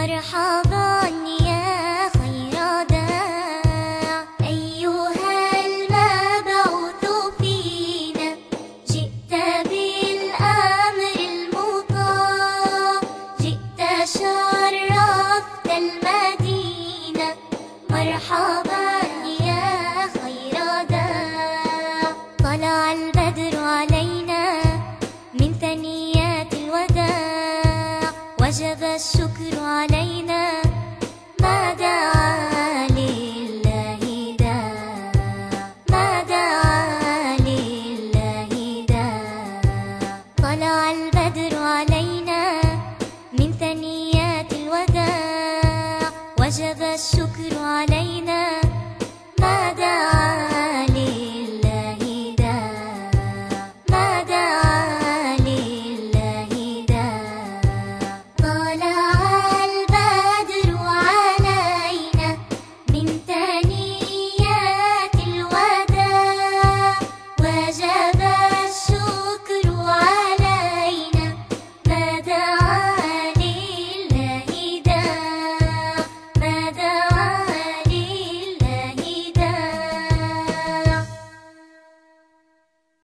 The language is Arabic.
مرحبا. وجب الشكر علينا. ما دعا لله دا. ما دعا لله دا. طلع البدر علينا من ثنيات الوداع. وجب الشكر علينا.